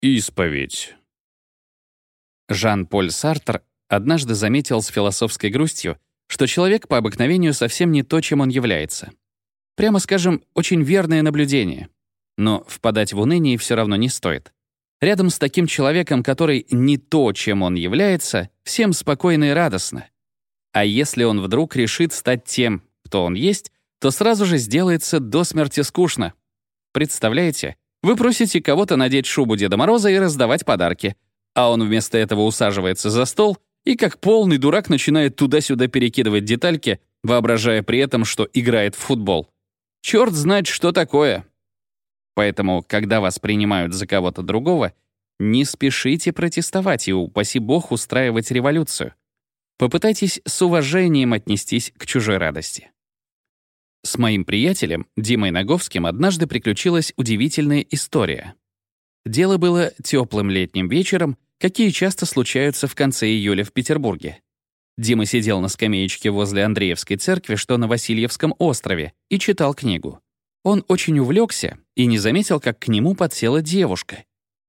Исповедь. Жан-Поль Сартр однажды заметил с философской грустью, что человек по обыкновению совсем не то, чем он является. Прямо скажем, очень верное наблюдение. Но впадать в уныние все равно не стоит. Рядом с таким человеком, который не то, чем он является, всем спокойно и радостно. А если он вдруг решит стать тем, кто он есть, то сразу же сделается до смерти скучно. Представляете, вы просите кого-то надеть шубу Деда Мороза и раздавать подарки, а он вместо этого усаживается за стол и как полный дурак начинает туда-сюда перекидывать детальки, воображая при этом, что играет в футбол. Черт знает, что такое. Поэтому, когда вас принимают за кого-то другого, не спешите протестовать и, упаси бог, устраивать революцию. Попытайтесь с уважением отнестись к чужой радости. С моим приятелем, Димой Наговским, однажды приключилась удивительная история. Дело было теплым летним вечером, какие часто случаются в конце июля в Петербурге. Дима сидел на скамеечке возле Андреевской церкви, что на Васильевском острове, и читал книгу. Он очень увлекся и не заметил, как к нему подсела девушка.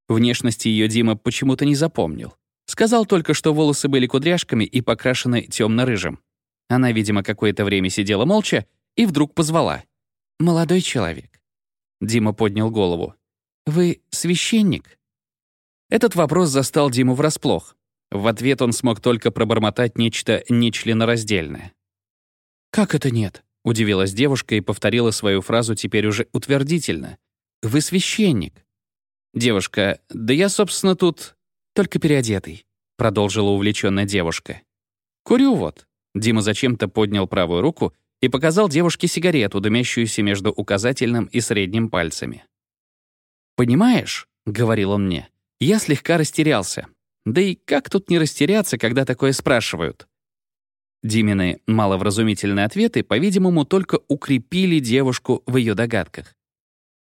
Внешности ее Дима почему-то не запомнил. Сказал только, что волосы были кудряшками и покрашены темно-рыжим. Она, видимо, какое-то время сидела молча, и вдруг позвала. «Молодой человек». Дима поднял голову. «Вы священник?» Этот вопрос застал Диму врасплох. В ответ он смог только пробормотать нечто нечленораздельное. «Как это нет?» — удивилась девушка и повторила свою фразу теперь уже утвердительно. «Вы священник». Девушка, «Да я, собственно, тут только переодетый», — продолжила увлеченная девушка. «Курю вот». Дима зачем-то поднял правую руку и показал девушке сигарету, дымящуюся между указательным и средним пальцами. «Понимаешь», — говорил он мне, — «я слегка растерялся. Да и как тут не растеряться, когда такое спрашивают?» Димины маловразумительные ответы, по-видимому, только укрепили девушку в ее догадках.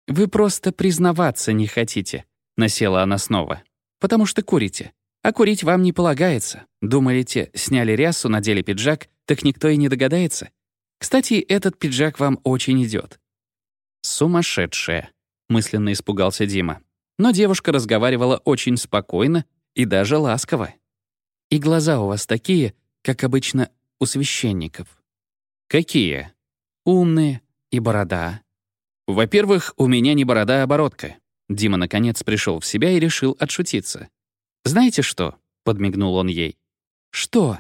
«Вы просто признаваться не хотите», — насела она снова. «Потому что курите. А курить вам не полагается. Думаете, сняли рясу, надели пиджак, так никто и не догадается? Кстати, этот пиджак вам очень идет. «Сумасшедшая», — мысленно испугался Дима. Но девушка разговаривала очень спокойно и даже ласково. «И глаза у вас такие, как обычно у священников». «Какие?» «Умные. И борода». «Во-первых, у меня не борода, а бородка». Дима, наконец, пришел в себя и решил отшутиться. «Знаете что?» — подмигнул он ей. «Что?»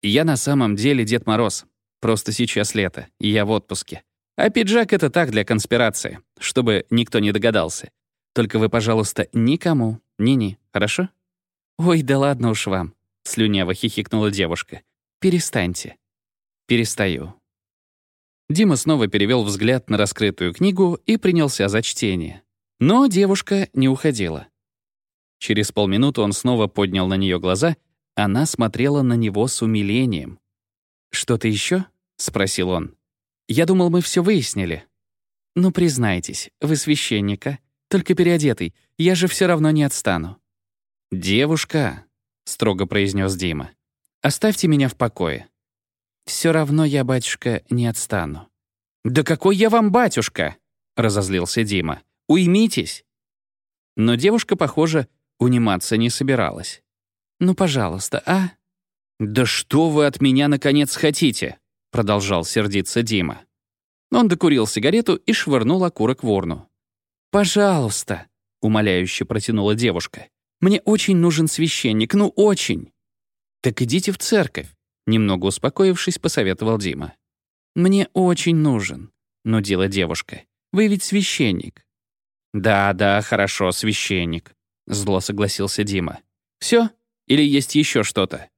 «Я на самом деле Дед Мороз. Просто сейчас лето, и я в отпуске. А пиджак — это так, для конспирации, чтобы никто не догадался. Только вы, пожалуйста, никому, ни-ни, хорошо? Ой, да ладно уж вам, — слюняво хихикнула девушка. Перестаньте. Перестаю. Дима снова перевел взгляд на раскрытую книгу и принялся за чтение. Но девушка не уходила. Через полминуты он снова поднял на нее глаза, она смотрела на него с умилением. «Что-то еще? Спросил он. «Я думал, мы все выяснили». «Ну, признайтесь, вы священника, только переодетый, я же все равно не отстану». «Девушка», — строго произнес Дима, — «оставьте меня в покое». Все равно я, батюшка, не отстану». «Да какой я вам батюшка?» — разозлился Дима. «Уймитесь». Но девушка, похоже, униматься не собиралась. «Ну, пожалуйста, а?» «Да что вы от меня, наконец, хотите?» Продолжал сердиться Дима. Он докурил сигарету и швырнул окурок в урну. «Пожалуйста», — умоляюще протянула девушка. «Мне очень нужен священник, ну очень». «Так идите в церковь», — немного успокоившись, посоветовал Дима. «Мне очень нужен», — нудила девушка. «Вы ведь священник». «Да, да, хорошо, священник», — зло согласился Дима. «Все? Или есть еще что-то?»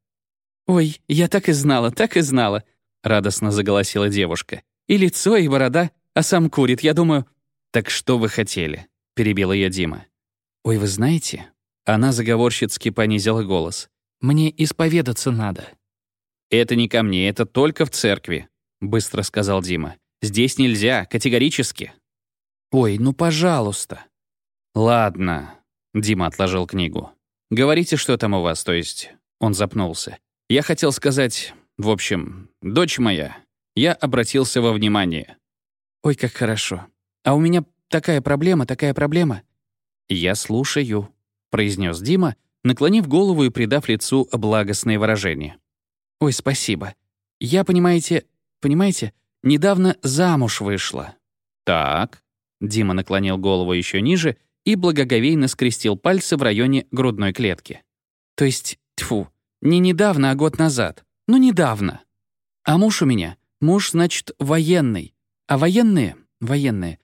«Ой, я так и знала, так и знала», радостно заголосила девушка. «И лицо, и борода, а сам курит, я думаю...» «Так что вы хотели?» — перебила я Дима. «Ой, вы знаете...» Она заговорщицки понизила голос. «Мне исповедаться надо». «Это не ко мне, это только в церкви», — быстро сказал Дима. «Здесь нельзя, категорически». «Ой, ну пожалуйста». «Ладно», — Дима отложил книгу. «Говорите, что там у вас, то есть...» Он запнулся. «Я хотел сказать... В общем, дочь моя, я обратился во внимание. Ой, как хорошо. А у меня такая проблема, такая проблема. Я слушаю. произнес Дима, наклонив голову и придав лицу благостное выражение. «Ой, спасибо. Я, понимаете, понимаете, недавно замуж вышла». «Так». Дима наклонил голову еще ниже и благоговейно скрестил пальцы в районе грудной клетки. «То есть, тьфу, не недавно, а год назад. Ну, недавно. А муж у меня, муж, значит, военный. А военные, военные,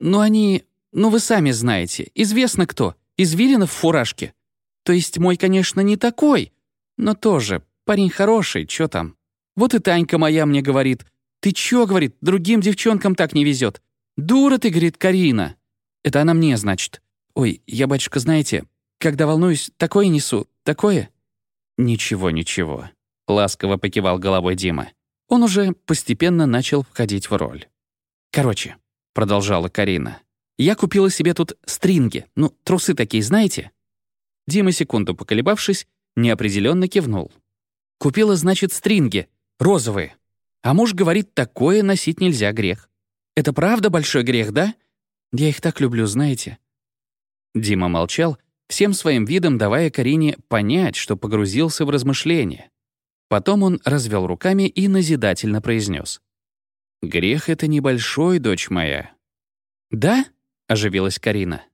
ну они, ну вы сами знаете, известно кто, извилина в фуражке. То есть мой, конечно, не такой, но тоже парень хороший, чё там. Вот и Танька моя мне говорит, «Ты чё, — говорит, — другим девчонкам так не везет. Дура ты, — говорит, — Карина». Это она мне, значит. Ой, я, батюшка, знаете, когда волнуюсь, такое несу, такое. Ничего, ничего. Ласково покивал головой Дима. Он уже постепенно начал входить в роль. Короче, продолжала Карина, я купила себе тут стринги, ну, трусы такие, знаете? Дима, секунду поколебавшись, неопределенно кивнул. Купила, значит, стринги, розовые. А муж говорит, такое носить нельзя, грех. Это правда большой грех, да? Я их так люблю, знаете». Дима молчал, всем своим видом давая Карине понять, что погрузился в размышления. Потом он развел руками и назидательно произнес. «Грех — это небольшой, дочь моя». «Да?» — оживилась Карина.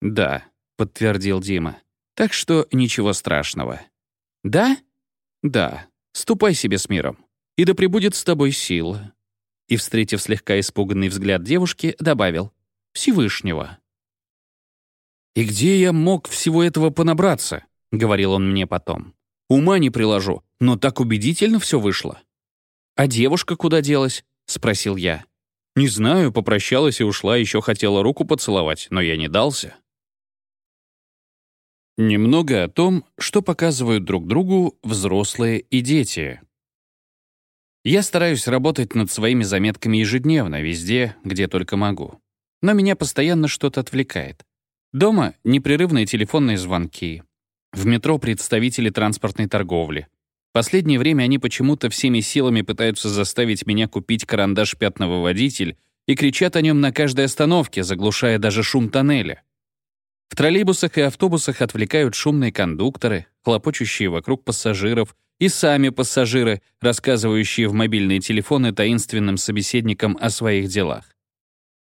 «Да», — подтвердил Дима. «Так что ничего страшного». «Да?» «Да. Ступай себе с миром. И да пребудет с тобой сила». И, встретив слегка испуганный взгляд девушки, добавил «Всевышнего». «И где я мог всего этого понабраться?» — говорил он мне потом. «Ума не приложу, но так убедительно все вышло». «А девушка куда делась?» — спросил я. «Не знаю, попрощалась и ушла, еще хотела руку поцеловать, но я не дался». Немного о том, что показывают друг другу взрослые и дети. Я стараюсь работать над своими заметками ежедневно, везде, где только могу. Но меня постоянно что-то отвлекает. Дома — непрерывные телефонные звонки. В метро — представители транспортной торговли. Последнее время они почему-то всеми силами пытаются заставить меня купить карандаш пятного водитель и кричат о нем на каждой остановке, заглушая даже шум тоннеля. В троллейбусах и автобусах отвлекают шумные кондукторы, хлопочущие вокруг пассажиров, и сами пассажиры, рассказывающие в мобильные телефоны таинственным собеседникам о своих делах.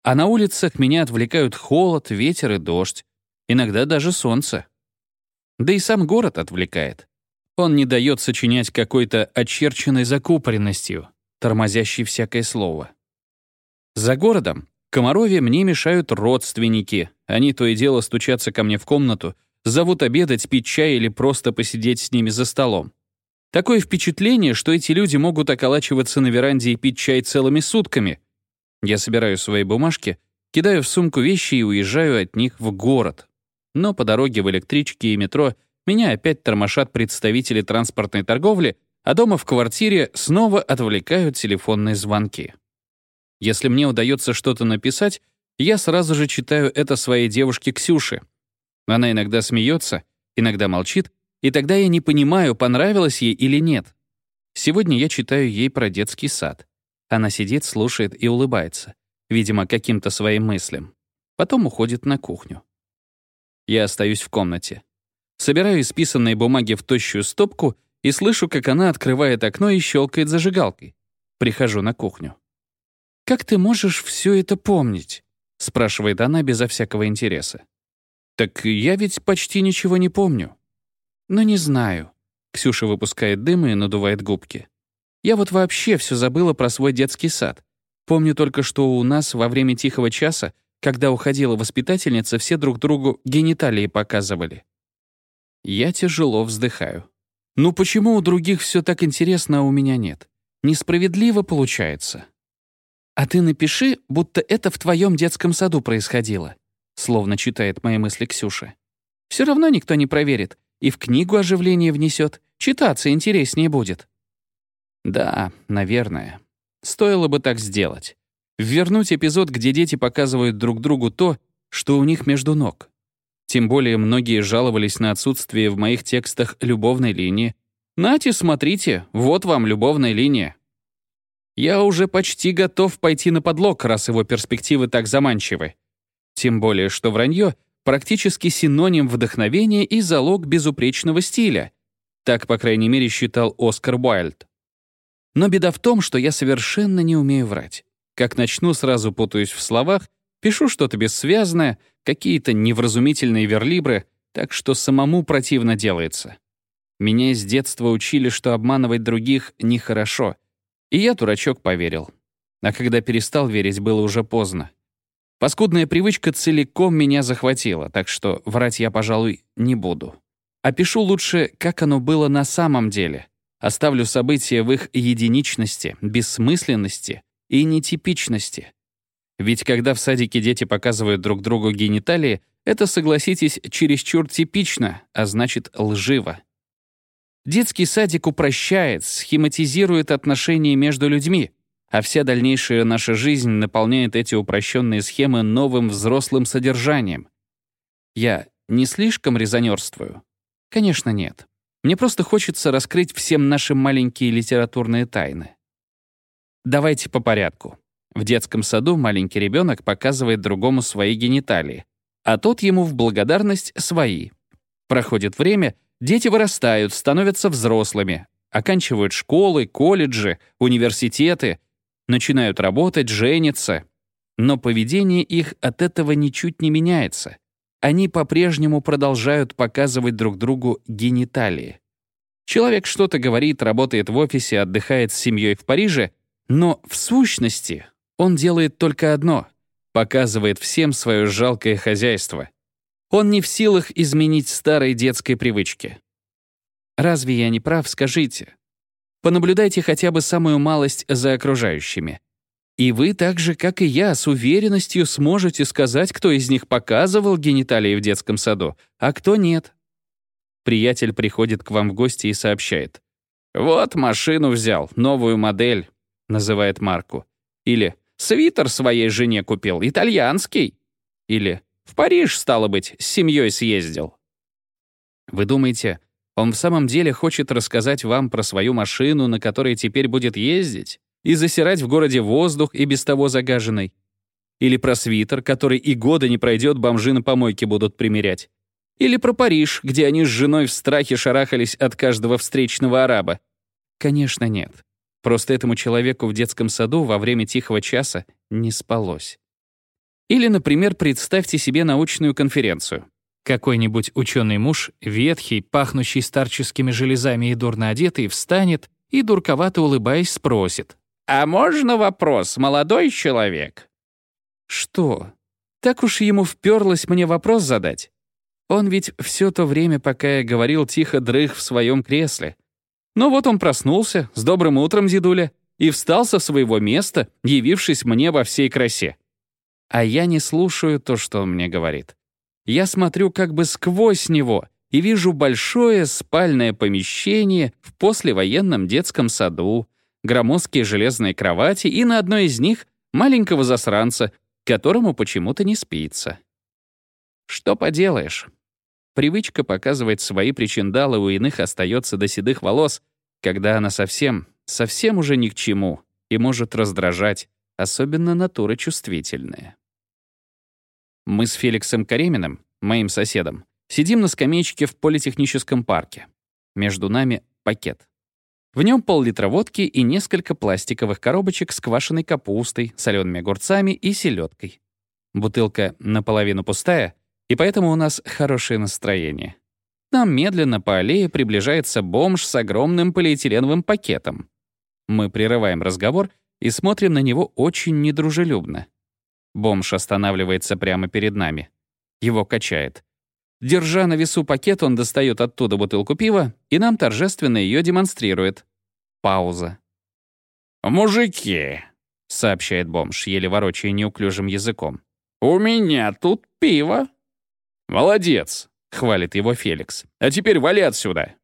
А на улицах меня отвлекают холод, ветер и дождь, иногда даже солнце. Да и сам город отвлекает. Он не дает сочинять какой-то очерченной закупоренностью, тормозящей всякое слово. За городом, Комарове, мне мешают родственники. Они то и дело стучатся ко мне в комнату, зовут обедать, пить чай или просто посидеть с ними за столом. Такое впечатление, что эти люди могут околачиваться на веранде и пить чай целыми сутками — я собираю свои бумажки, кидаю в сумку вещи и уезжаю от них в город. Но по дороге в электричке и метро меня опять тормошат представители транспортной торговли, а дома в квартире снова отвлекают телефонные звонки. Если мне удается что-то написать, я сразу же читаю это своей девушке Ксюше. Она иногда смеется, иногда молчит, и тогда я не понимаю, понравилось ей или нет. Сегодня я читаю ей про детский сад. Она сидит, слушает и улыбается, видимо, каким-то своим мыслям. Потом уходит на кухню. Я остаюсь в комнате. Собираю исписанные бумаги в тощую стопку и слышу, как она открывает окно и щелкает зажигалкой. Прихожу на кухню. «Как ты можешь все это помнить?» — спрашивает она безо всякого интереса. «Так я ведь почти ничего не помню». «Но не знаю». Ксюша выпускает дым и надувает губки. Я вот вообще все забыла про свой детский сад. Помню только, что у нас во время тихого часа, когда уходила воспитательница, все друг другу гениталии показывали. Я тяжело вздыхаю. Ну почему у других все так интересно, а у меня нет? Несправедливо получается. А ты напиши, будто это в твоем детском саду происходило, словно читает мои мысли Ксюша. Все равно никто не проверит, и в книгу оживление внесет, читаться интереснее будет. Да, наверное. Стоило бы так сделать. Вернуть эпизод, где дети показывают друг другу то, что у них между ног. Тем более многие жаловались на отсутствие в моих текстах любовной линии. Нате, смотрите, вот вам любовная линия. Я уже почти готов пойти на подлог, раз его перспективы так заманчивы. Тем более, что вранье практически синоним вдохновения и залог безупречного стиля. Так, по крайней мере, считал Оскар Уайльд. Но беда в том, что я совершенно не умею врать. Как начну, сразу путаюсь в словах, пишу что-то бессвязное, какие-то невразумительные верлибры, так что самому противно делается. Меня с детства учили, что обманывать других нехорошо, и я, дурачок, поверил. А когда перестал верить, было уже поздно. Паскудная привычка целиком меня захватила, так что врать я, пожалуй, не буду. Опишу лучше, как оно было на самом деле. Оставлю события в их единичности, бессмысленности и нетипичности. Ведь когда в садике дети показывают друг другу гениталии, это, согласитесь, чересчур типично, а значит, лживо. Детский садик упрощает, схематизирует отношения между людьми, а вся дальнейшая наша жизнь наполняет эти упрощенные схемы новым взрослым содержанием. Я не слишком резонерствую? Конечно, нет. Мне просто хочется раскрыть всем наши маленькие литературные тайны. Давайте по порядку. В детском саду маленький ребенок показывает другому свои гениталии, а тот ему в благодарность свои. Проходит время, дети вырастают, становятся взрослыми, оканчивают школы, колледжи, университеты — начинают работать, женятся. Но поведение их от этого ничуть не меняется. Они по-прежнему продолжают показывать друг другу гениталии. Человек что-то говорит, работает в офисе, отдыхает с семьей в Париже, но в сущности он делает только одно — показывает всем свое жалкое хозяйство. Он не в силах изменить старой детской привычки. Разве я не прав, скажите? Понаблюдайте хотя бы самую малость за окружающими. И вы так же, как и я, с уверенностью сможете сказать, кто из них показывал гениталии в детском саду, а кто нет. Приятель приходит к вам в гости и сообщает. «Вот машину взял, новую модель», — называет марку. Или «Свитер своей жене купил, итальянский». Или «В Париж, стало быть, с семьей съездил». Вы думаете, он в самом деле хочет рассказать вам про свою машину, на которой теперь будет ездить, и засирать в городе воздух и без того загаженный. Или про свитер, который и года не пройдет, бомжи на помойке будут примерять. Или про Париж, где они с женой в страхе шарахались от каждого встречного араба. Конечно, нет. Просто этому человеку в детском саду во время тихого часа не спалось. Или, например, представьте себе научную конференцию. Какой-нибудь ученый муж, ветхий, пахнущий старческими железами и дурно одетый, встанет и, дурковато улыбаясь, спросит. «А можно вопрос, молодой человек?» «Что? Так уж ему вперлось мне вопрос задать. Он ведь все то время, пока я говорил, тихо дрых в своем кресле. Ну вот он проснулся, с добрым утром, дедуля, и встал со своего места, явившись мне во всей красе. А я не слушаю то, что он мне говорит. Я смотрю как бы сквозь него и вижу большое спальное помещение в послевоенном детском саду, громоздкие железные кровати и на одной из них маленького засранца, которому почему-то не спится. Что поделаешь? Привычка показывать свои причиндалы у иных остается до седых волос, когда она совсем, совсем уже ни к чему и может раздражать, особенно натуры чувствительные. Мы с Феликсом Кареминым, моим соседом, сидим на скамеечке в политехническом парке. Между нами пакет. В нем пол-литра водки и несколько пластиковых коробочек с квашеной капустой, солеными огурцами и селедкой. Бутылка наполовину пустая, и поэтому у нас хорошее настроение. Нам медленно по аллее приближается бомж с огромным полиэтиленовым пакетом. Мы прерываем разговор и смотрим на него очень недружелюбно. Бомж останавливается прямо перед нами. Его качает. Держа на весу пакет, он достает оттуда бутылку пива и нам торжественно ее демонстрирует. Пауза. «Мужики», — сообщает бомж, еле ворочая неуклюжим языком, «у меня тут пиво». «Молодец», — хвалит его Феликс. «А теперь вали отсюда».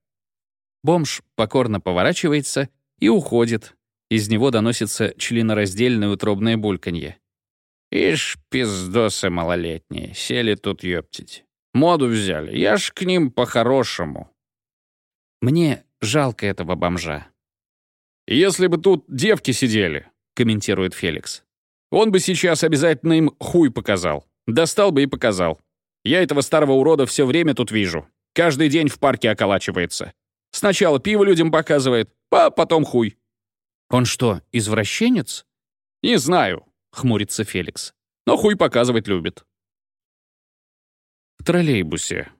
Бомж покорно поворачивается и уходит. Из него доносится членораздельное утробное бульканье. Ишь, пиздосы малолетние, сели тут ёптить. Моду взяли, я ж к ним по-хорошему. Мне жалко этого бомжа. «Если бы тут девки сидели», — комментирует Феликс, «он бы сейчас обязательно им хуй показал. Достал бы и показал. Я этого старого урода все время тут вижу. Каждый день в парке околачивается. Сначала пиво людям показывает, а потом хуй». «Он что, извращенец?» «Не знаю», — хмурится Феликс. «Но хуй показывать любит». В троллейбусе.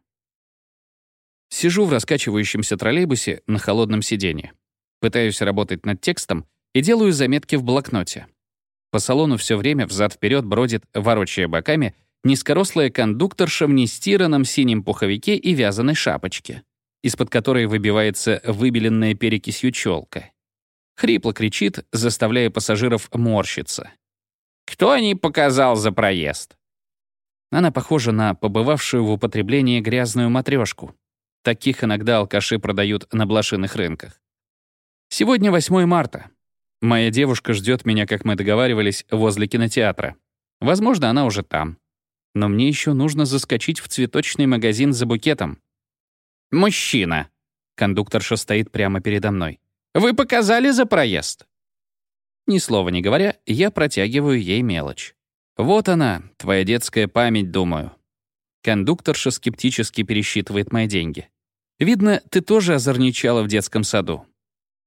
Сижу в раскачивающемся троллейбусе на холодном сиденье. Пытаюсь работать над текстом и делаю заметки в блокноте. По салону все время взад-вперед бродит, ворочая боками, низкорослая кондукторша в нестиранном синем пуховике и вязаной шапочке, из-под которой выбивается выбеленная перекисью челка. Хрипло кричит, заставляя пассажиров морщиться. «Кто не показал за проезд?» Она похожа на побывавшую в употреблении грязную матрешку. Таких иногда алкаши продают на блошиных рынках. Сегодня 8 марта. Моя девушка ждет меня, как мы договаривались, возле кинотеатра. Возможно, она уже там. Но мне еще нужно заскочить в цветочный магазин за букетом. «Мужчина!» Кондукторша стоит прямо передо мной. «Вы показали за проезд?» Ни слова не говоря, я протягиваю ей мелочь. «Вот она, твоя детская память, думаю». Кондукторша скептически пересчитывает мои деньги. «Видно, ты тоже озорничала в детском саду.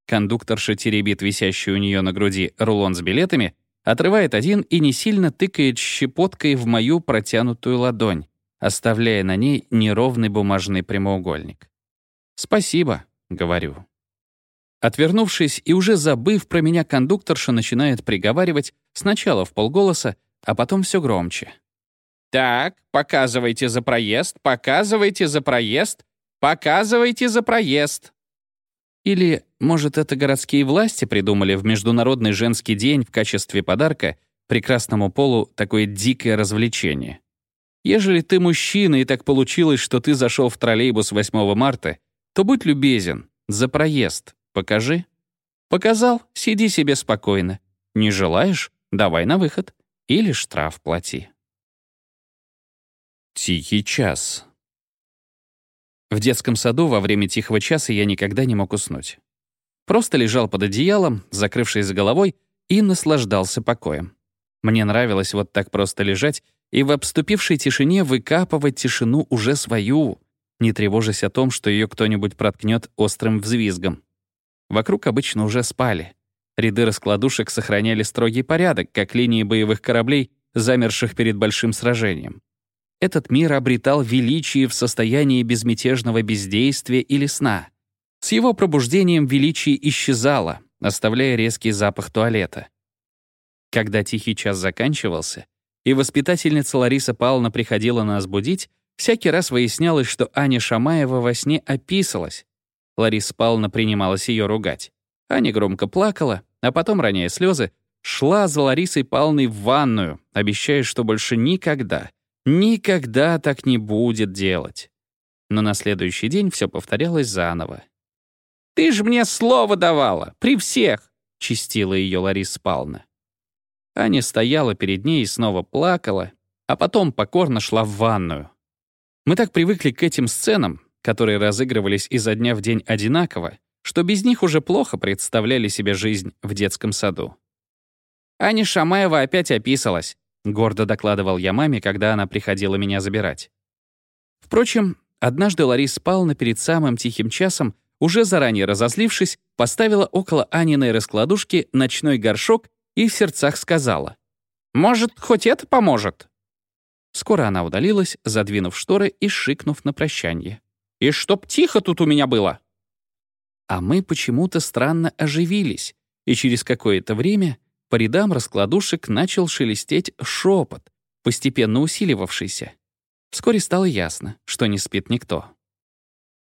Кондукторша теребит висящий у нее на груди рулон с билетами, отрывает один и не сильно тыкает щепоткой в мою протянутую ладонь, оставляя на ней неровный бумажный прямоугольник. «Спасибо», — говорю. Отвернувшись и уже забыв про меня, кондукторша начинает приговаривать сначала в полголоса, а потом все громче. «Так, показывайте за проезд, показывайте за проезд, показывайте за проезд». Или, может, это городские власти придумали в Международный женский день в качестве подарка прекрасному полу такое дикое развлечение? Ежели ты мужчина и так получилось, что ты зашел в троллейбус 8 марта, то будь любезен, за проезд покажи. Показал — сиди себе спокойно. Не желаешь — давай на выход. Или штраф плати. Тихий час. В детском саду во время тихого часа я никогда не мог уснуть. Просто лежал под одеялом, закрывшись за головой, и наслаждался покоем. Мне нравилось вот так просто лежать и в обступившей тишине выкапывать тишину уже свою, не тревожась о том, что ее кто-нибудь проткнет острым взвизгом. Вокруг обычно уже спали. Ряды раскладушек сохраняли строгий порядок, как линии боевых кораблей, замерших перед большим сражением этот мир обретал величие в состоянии безмятежного бездействия или сна. С его пробуждением величие исчезало, оставляя резкий запах туалета. Когда тихий час заканчивался, и воспитательница Лариса Павловна приходила нас будить, всякий раз выяснялось, что Аня Шамаева во сне описалась. Лариса Павловна принималась ее ругать. Аня громко плакала, а потом, роняя слезы, шла за Ларисой Павловной в ванную, обещая, что больше никогда, Никогда так не будет делать. Но на следующий день все повторялось заново. «Ты ж мне слово давала, при всех!» — чистила ее Лариса Павловна. Аня стояла перед ней и снова плакала, а потом покорно шла в ванную. Мы так привыкли к этим сценам, которые разыгрывались изо дня в день одинаково, что без них уже плохо представляли себе жизнь в детском саду. Аня Шамаева опять описалась. — гордо докладывал я маме, когда она приходила меня забирать. Впрочем, однажды Лариса Павловна перед самым тихим часом, уже заранее разозлившись, поставила около Аниной раскладушки ночной горшок и в сердцах сказала. «Может, хоть это поможет?» Скоро она удалилась, задвинув шторы и шикнув на прощание. «И чтоб тихо тут у меня было!» А мы почему-то странно оживились, и через какое-то время по рядам раскладушек начал шелестеть шепот, постепенно усиливавшийся. Вскоре стало ясно, что не спит никто.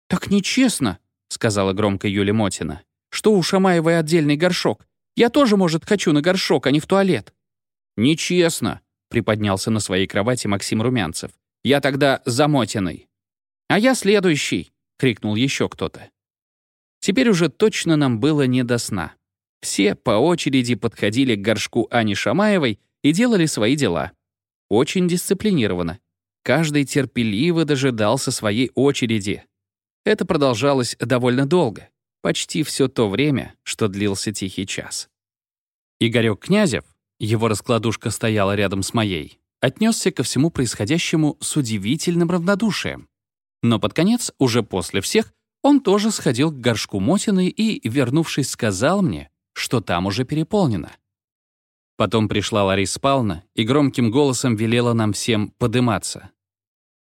«Так нечестно», — сказала громко Юля Мотина. «Что у Шамаевой отдельный горшок? Я тоже, может, хочу на горшок, а не в туалет». «Нечестно», — приподнялся на своей кровати Максим Румянцев. «Я тогда замотенный». «А я следующий», — крикнул еще кто-то. Теперь уже точно нам было не до сна. Все по очереди подходили к горшку Ани Шамаевой и делали свои дела. Очень дисциплинированно. Каждый терпеливо дожидался своей очереди. Это продолжалось довольно долго, почти все то время, что длился тихий час. Игорёк Князев, его раскладушка стояла рядом с моей, отнесся ко всему происходящему с удивительным равнодушием. Но под конец, уже после всех, он тоже сходил к горшку Мотины и, вернувшись, сказал мне, что там уже переполнено. Потом пришла Лариса Павловна и громким голосом велела нам всем подыматься.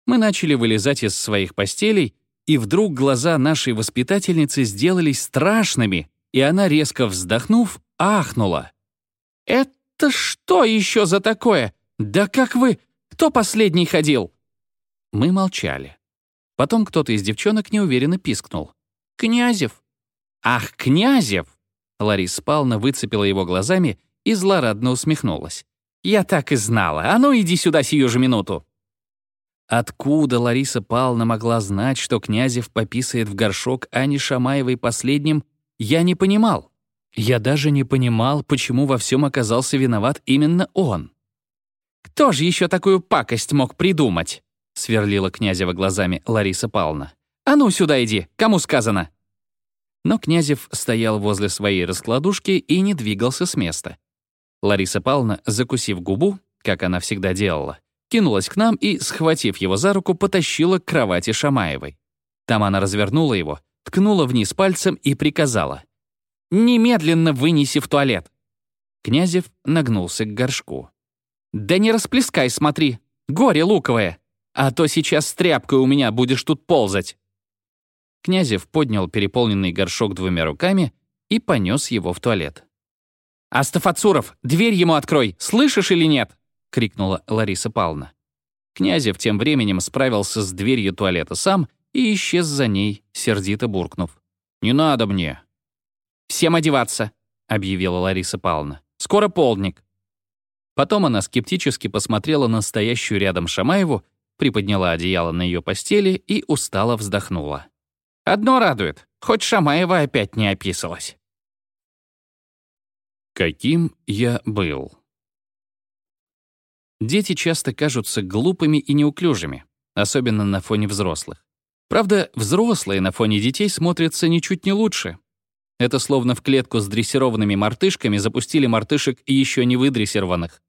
Мы начали вылезать из своих постелей, и вдруг глаза нашей воспитательницы сделались страшными, и она, резко вздохнув, ахнула. «Это что еще за такое? Да как вы? Кто последний ходил?» Мы молчали. Потом кто-то из девчонок неуверенно пискнул. «Князев!» «Ах, Князев!» Лариса Павловна выцепила его глазами и злорадно усмехнулась. «Я так и знала. А ну, иди сюда сию же минуту!» Откуда Лариса Павловна могла знать, что Князев пописает в горшок Ани Шамаевой последним, я не понимал. Я даже не понимал, почему во всем оказался виноват именно он. «Кто же еще такую пакость мог придумать?» — сверлила Князева глазами Лариса Павловна. «А ну сюда иди, кому сказано?» Но Князев стоял возле своей раскладушки и не двигался с места. Лариса Павловна, закусив губу, как она всегда делала, кинулась к нам и, схватив его за руку, потащила к кровати Шамаевой. Там она развернула его, ткнула вниз пальцем и приказала. «Немедленно вынеси в туалет!» Князев нагнулся к горшку. «Да не расплескай, смотри! Горе луковое! А то сейчас с тряпкой у меня будешь тут ползать!» Князев поднял переполненный горшок двумя руками и понес его в туалет. «Астафацуров, дверь ему открой, слышишь или нет?» — крикнула Лариса Павловна. Князев тем временем справился с дверью туалета сам и исчез за ней, сердито буркнув. «Не надо мне». «Всем одеваться», — объявила Лариса Павловна. «Скоро полдник». Потом она скептически посмотрела на стоящую рядом Шамаеву, приподняла одеяло на ее постели и устало вздохнула. «Одно радует, хоть Шамаева опять не описалась». Каким я был? Дети часто кажутся глупыми и неуклюжими, особенно на фоне взрослых. Правда, взрослые на фоне детей смотрятся ничуть не лучше. Это словно в клетку с дрессированными мартышками запустили мартышек и еще не выдрессированных.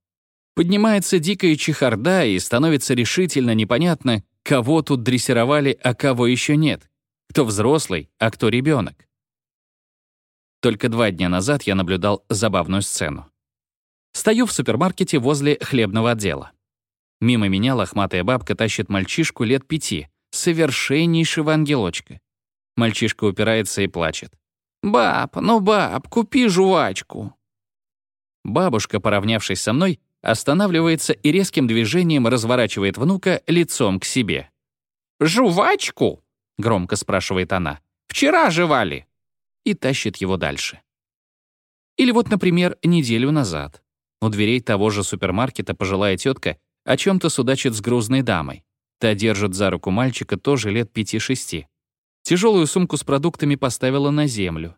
Поднимается дикая чехарда, и становится решительно непонятно, кого тут дрессировали, а кого еще нет. Кто взрослый, а кто ребенок. Только два дня назад я наблюдал забавную сцену. Стою в супермаркете возле хлебного отдела. Мимо меня лохматая бабка тащит мальчишку лет пяти, совершеннейшего ангелочка. Мальчишка упирается и плачет. «Баб, ну баб, купи жвачку!» Бабушка, поравнявшись со мной, останавливается и резким движением разворачивает внука лицом к себе. «Жвачку?» — громко спрашивает она. «Вчера жевали!» и тащит его дальше. Или вот, например, неделю назад. У дверей того же супермаркета пожилая тетка о чем-то судачит с грузной дамой. Та держит за руку мальчика тоже лет пяти-шести. Тяжелую сумку с продуктами поставила на землю.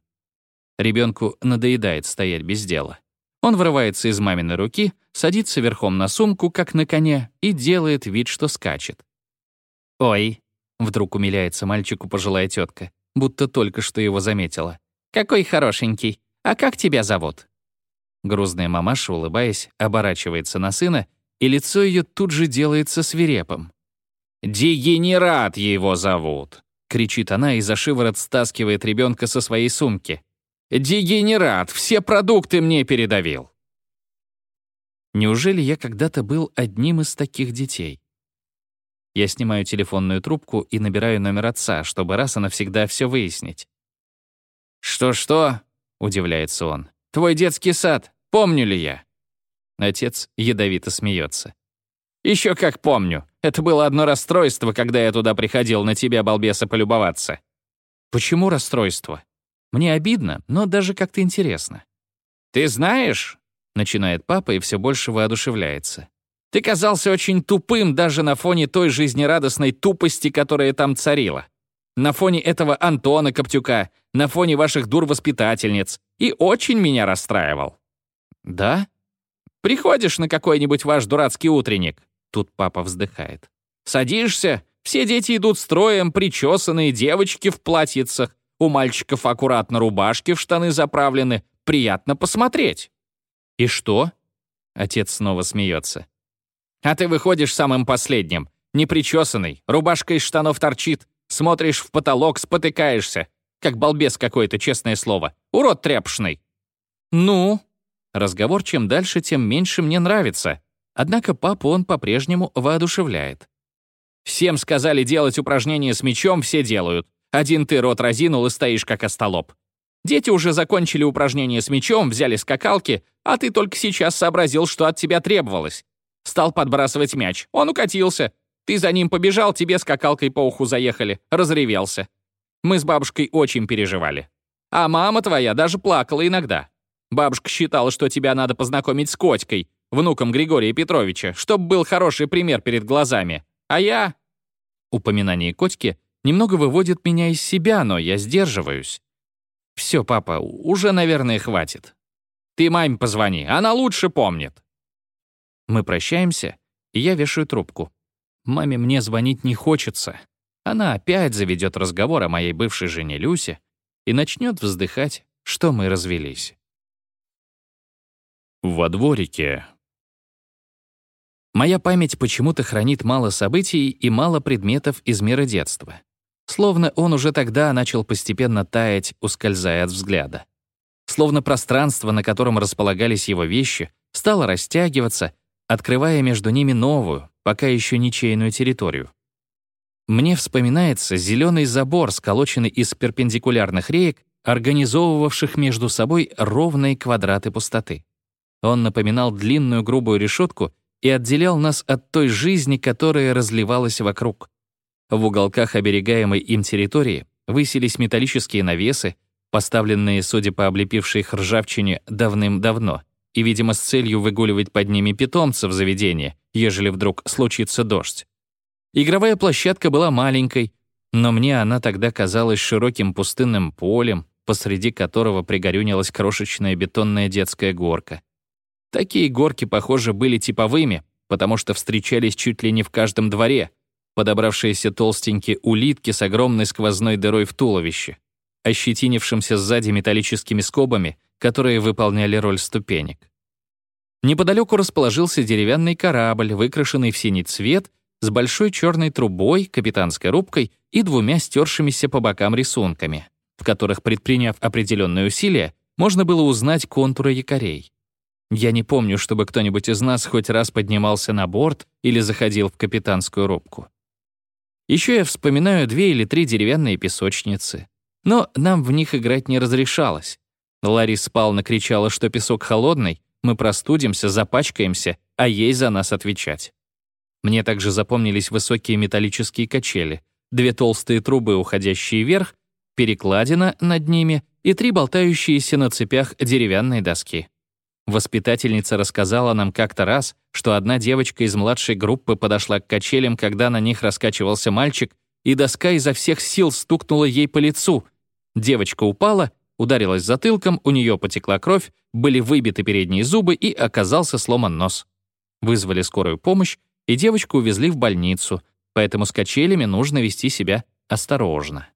Ребенку надоедает стоять без дела. Он вырывается из маминой руки, садится верхом на сумку, как на коне, и делает вид, что скачет. «Ой», — вдруг умиляется мальчику пожилая тетка, будто только что его заметила. «Какой хорошенький! А как тебя зовут?» Грузная мамаша, улыбаясь, оборачивается на сына, и лицо ее тут же делается свирепым. «Дегенерат его зовут!» — кричит она и за шиворот стаскивает ребенка со своей сумки. «Дегенерат! Все продукты мне передавил!» Неужели я когда-то был одним из таких детей? Я снимаю телефонную трубку и набираю номер отца, чтобы раз и навсегда все выяснить. «Что-что?» — удивляется он. «Твой детский сад. Помню ли я?» Отец ядовито смеется. Еще как помню. Это было одно расстройство, когда я туда приходил на тебя, балбеса, полюбоваться». «Почему расстройство?» «Мне обидно, но даже как-то интересно». «Ты знаешь?» — начинает папа и все больше воодушевляется. Ты казался очень тупым даже на фоне той жизнерадостной тупости, которая там царила. На фоне этого Антона Коптюка, на фоне ваших дур-воспитательниц. И очень меня расстраивал. Да? Приходишь на какой-нибудь ваш дурацкий утренник. Тут папа вздыхает. Садишься, все дети идут строем, причесанные девочки в платьицах. У мальчиков аккуратно рубашки в штаны заправлены. Приятно посмотреть. И что? Отец снова смеется. А ты выходишь самым последним, непричесанный, рубашка из штанов торчит, смотришь в потолок, спотыкаешься. Как балбес какой-то, честное слово. Урод тряпшный. Ну? Разговор чем дальше, тем меньше мне нравится. Однако папу он по-прежнему воодушевляет. Всем сказали делать упражнения с мячом, все делают. Один ты рот разинул и стоишь как остолоп. Дети уже закончили упражнения с мячом, взяли скакалки, а ты только сейчас сообразил, что от тебя требовалось. Стал подбрасывать мяч. Он укатился. Ты за ним побежал, тебе скакалкой по уху заехали. Разревелся. Мы с бабушкой очень переживали. А мама твоя даже плакала иногда. Бабушка считала, что тебя надо познакомить с Котькой, внуком Григория Петровича, чтобы был хороший пример перед глазами. А я... Упоминание Котьки немного выводит меня из себя, но я сдерживаюсь. Все, папа, уже, наверное, хватит. Ты маме позвони, она лучше помнит. Мы прощаемся, и я вешаю трубку. Маме мне звонить не хочется. Она опять заведет разговор о моей бывшей жене Люсе и начнет вздыхать, что мы развелись. Во дворике. Моя память почему-то хранит мало событий и мало предметов из мира детства. Словно он уже тогда начал постепенно таять, ускользая от взгляда. Словно пространство, на котором располагались его вещи, стало растягиваться, открывая между ними новую, пока еще ничейную территорию. Мне вспоминается зеленый забор, сколоченный из перпендикулярных реек, организовывавших между собой ровные квадраты пустоты. Он напоминал длинную грубую решетку и отделял нас от той жизни, которая разливалась вокруг. В уголках оберегаемой им территории высились металлические навесы, поставленные, судя по облепившей их ржавчине, давным-давно, и, видимо, с целью выгуливать под ними питомцев заведения, ежели вдруг случится дождь. Игровая площадка была маленькой, но мне она тогда казалась широким пустынным полем, посреди которого пригорюнилась крошечная бетонная детская горка. Такие горки, похоже, были типовыми, потому что встречались чуть ли не в каждом дворе, подобравшиеся толстенькие улитки с огромной сквозной дырой в туловище, ощетинившимся сзади металлическими скобами, которые выполняли роль ступенек. Неподалеку расположился деревянный корабль, выкрашенный в синий цвет, с большой черной трубой, капитанской рубкой и двумя стершимися по бокам рисунками, в которых, предприняв определенные усилия, можно было узнать контуры якорей. Я не помню, чтобы кто-нибудь из нас хоть раз поднимался на борт или заходил в капитанскую рубку. Еще я вспоминаю две или три деревянные песочницы. Но нам в них играть не разрешалось. Ларри спал, кричала, что песок холодный, мы простудимся, запачкаемся, а ей за нас отвечать. Мне также запомнились высокие металлические качели, две толстые трубы, уходящие вверх, перекладина над ними и три болтающиеся на цепях деревянные доски. Воспитательница рассказала нам как-то раз, что одна девочка из младшей группы подошла к качелям, когда на них раскачивался мальчик, и доска изо всех сил стукнула ей по лицу. Девочка упала, ударилась затылком, у нее потекла кровь, были выбиты передние зубы и оказался сломан нос. Вызвали скорую помощь, и девочку увезли в больницу, поэтому с качелями нужно вести себя осторожно.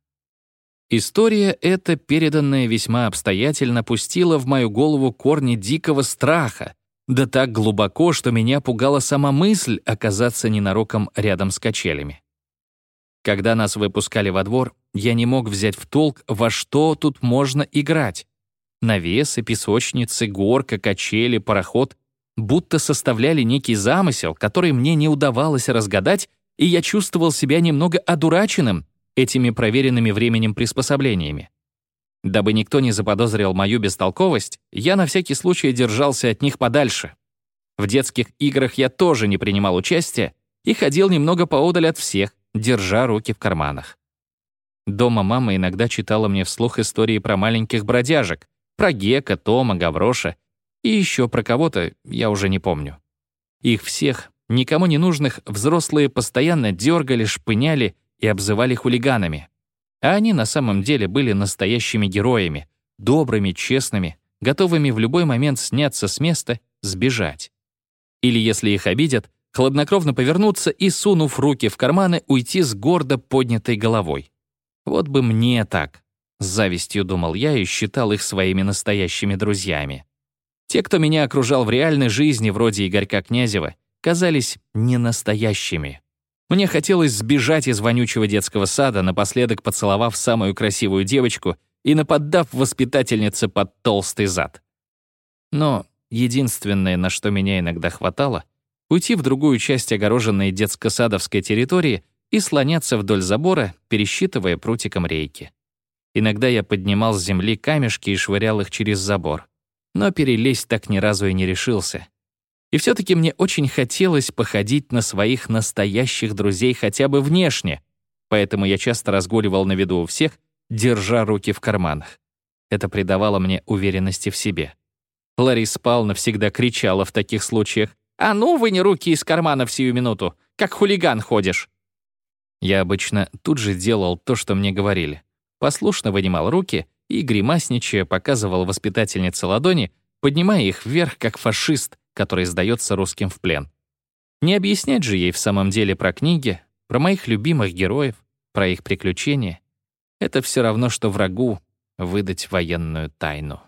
История эта, переданная весьма обстоятельно, пустила в мою голову корни дикого страха, да так глубоко, что меня пугала сама мысль оказаться ненароком рядом с качелями. Когда нас выпускали во двор, я не мог взять в толк, во что тут можно играть. Навесы, песочницы, горка, качели, пароход будто составляли некий замысел, который мне не удавалось разгадать, и я чувствовал себя немного одураченным, этими проверенными временем приспособлениями. Дабы никто не заподозрил мою бестолковость, я на всякий случай держался от них подальше. В детских играх я тоже не принимал участия и ходил немного поодаль от всех, держа руки в карманах. Дома мама иногда читала мне вслух истории про маленьких бродяжек, про Гека, Тома, Гавроша и еще про кого-то, я уже не помню. Их всех, никому не нужных, взрослые постоянно дергали, шпыняли и обзывали хулиганами. А они на самом деле были настоящими героями, добрыми, честными, готовыми в любой момент сняться с места, сбежать. Или, если их обидят, хладнокровно повернуться и, сунув руки в карманы, уйти с гордо поднятой головой. Вот бы мне так. С завистью думал я и считал их своими настоящими друзьями. Те, кто меня окружал в реальной жизни, вроде Игорька Князева, казались ненастоящими. Мне хотелось сбежать из вонючего детского сада, напоследок поцеловав самую красивую девочку и наподдав воспитательнице под толстый зад. Но единственное, на что меня иногда хватало, уйти в другую часть огороженной детско-садовской территории и слоняться вдоль забора, пересчитывая прутиком рейки. Иногда я поднимал с земли камешки и швырял их через забор. Но перелезть так ни разу и не решился. И все таки мне очень хотелось походить на своих настоящих друзей хотя бы внешне, поэтому я часто разгуливал на виду у всех, держа руки в карманах. Это придавало мне уверенности в себе. Лариса Павловна всегда кричала в таких случаях «А ну, выни руки из кармана в сию минуту, как хулиган ходишь!» Я обычно тут же делал то, что мне говорили. Послушно вынимал руки и, гримасничая, показывал воспитательнице ладони, поднимая их вверх, как фашист, который сдается русским в плен. Не объяснять же ей в самом деле про книги, про моих любимых героев, про их приключения. Это все равно, что врагу выдать военную тайну.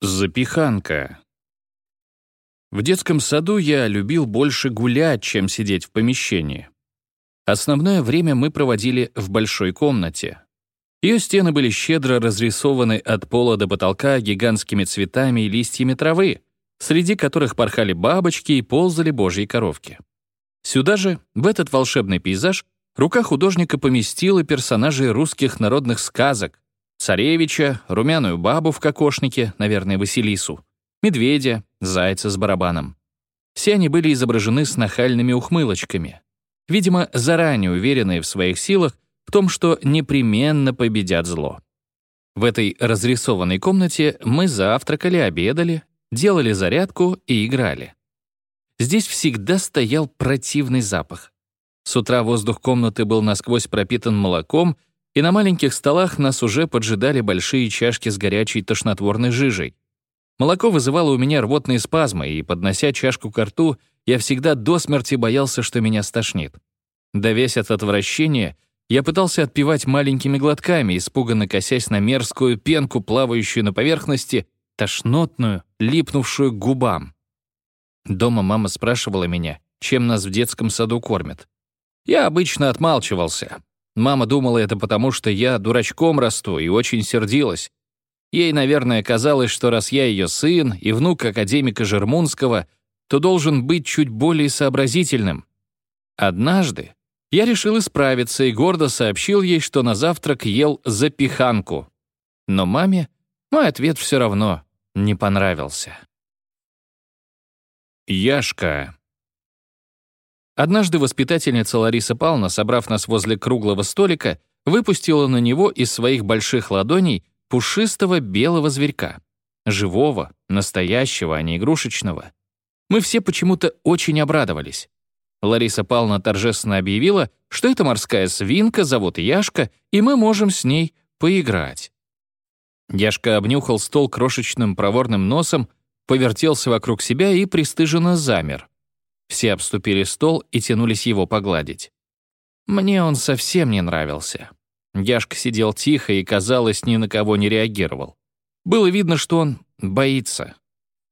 Запиханка. В детском саду я любил больше гулять, чем сидеть в помещении. Основное время мы проводили в большой комнате. Ее стены были щедро разрисованы от пола до потолка гигантскими цветами и листьями травы, среди которых порхали бабочки и ползали божьи коровки. Сюда же, в этот волшебный пейзаж, рука художника поместила персонажей русских народных сказок, царевича, румяную бабу в кокошнике, наверное, Василису, медведя, зайца с барабаном. Все они были изображены с нахальными ухмылочками видимо, заранее уверенные в своих силах в том, что непременно победят зло. В этой разрисованной комнате мы завтракали, обедали, делали зарядку и играли. Здесь всегда стоял противный запах. С утра воздух комнаты был насквозь пропитан молоком, и на маленьких столах нас уже поджидали большие чашки с горячей тошнотворной жижей. Молоко вызывало у меня рвотные спазмы, и, поднося чашку к рту, я всегда до смерти боялся, что меня стошнит. Давясь от отвращения, я пытался отпивать маленькими глотками, испуганно косясь на мерзкую пенку, плавающую на поверхности, тошнотную, липнувшую к губам. Дома мама спрашивала меня, чем нас в детском саду кормят. Я обычно отмалчивался. Мама думала это потому, что я дурачком расту и очень сердилась. Ей, наверное, казалось, что раз я ее сын и внук академика Жермунского, то должен быть чуть более сообразительным. Однажды я решил исправиться и гордо сообщил ей, что на завтрак ел запиханку. Но маме мой ответ все равно не понравился. Яшка. Однажды воспитательница Лариса Павловна, собрав нас возле круглого столика, выпустила на него из своих больших ладоней пушистого белого зверька. Живого, настоящего, а не игрушечного. Мы все почему-то очень обрадовались. Лариса Павловна торжественно объявила, что это морская свинка, зовут Яшка, и мы можем с ней поиграть. Яшка обнюхал стол крошечным проворным носом, повертелся вокруг себя и пристыженно замер. Все обступили стол и тянулись его погладить. Мне он совсем не нравился. Яшка сидел тихо и, казалось, ни на кого не реагировал. Было видно, что он боится.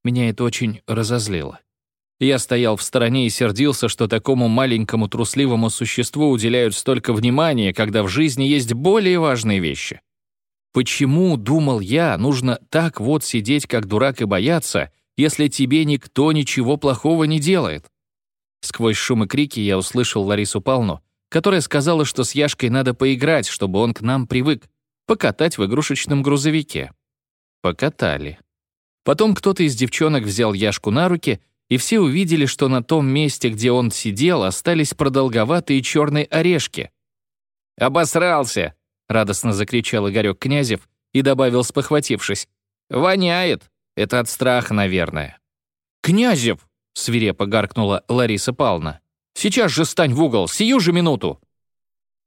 Меня это очень разозлило. Я стоял в стороне и сердился, что такому маленькому трусливому существу уделяют столько внимания, когда в жизни есть более важные вещи. Почему, думал я, нужно так вот сидеть как дурак и бояться, если тебе никто ничего плохого не делает? Сквозь шум и крики я услышал Ларису Павловну, которая сказала, что с Яшкой надо поиграть, чтобы он к нам привык, покатать в игрушечном грузовике. Покатали. Потом кто-то из девчонок взял Яшку на руки — и все увидели, что на том месте, где он сидел, остались продолговатые черные орешки. «Обосрался!» — радостно закричал Игорек Князев и добавил, спохватившись. «Воняет! Это от страха, наверное». «Князев!» — свирепо гаркнула Лариса Павловна. «Сейчас же стань в угол, сию же минуту!»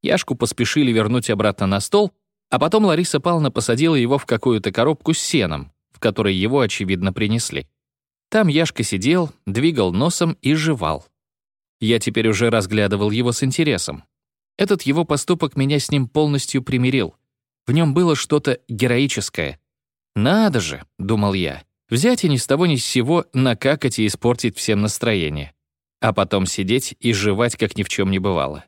Яшку поспешили вернуть обратно на стол, а потом Лариса Павловна посадила его в какую-то коробку с сеном, в которой его, очевидно, принесли. Там Яшка сидел, двигал носом и жевал. Я теперь уже разглядывал его с интересом. Этот его поступок меня с ним полностью примирил. В нем было что-то героическое. «Надо же», — думал я, Взять и ни с того ни с сего накакать и испортить всем настроение. А потом сидеть и жевать, как ни в чем не бывало.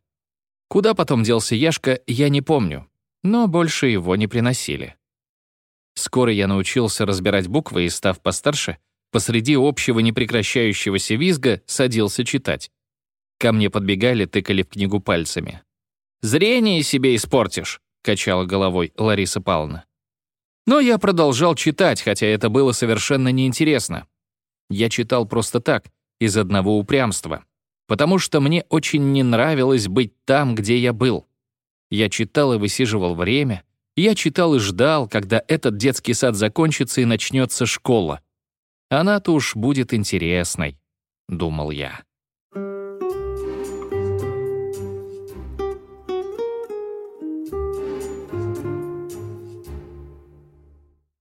Куда потом делся Яшка, я не помню, но больше его не приносили. Скоро я научился разбирать буквы и, став постарше, посреди общего непрекращающегося визга садился читать. Ко мне подбегали, тыкали в книгу пальцами. «Зрение себе испортишь», — качала головой Лариса Павловна. Но я продолжал читать, хотя это было совершенно неинтересно. Я читал просто так, из одного упрямства, потому что мне очень не нравилось быть там, где я был. Я читал и высиживал время, я читал и ждал, когда этот детский сад закончится и начнется школа. Она-то уж будет интересной, думал я.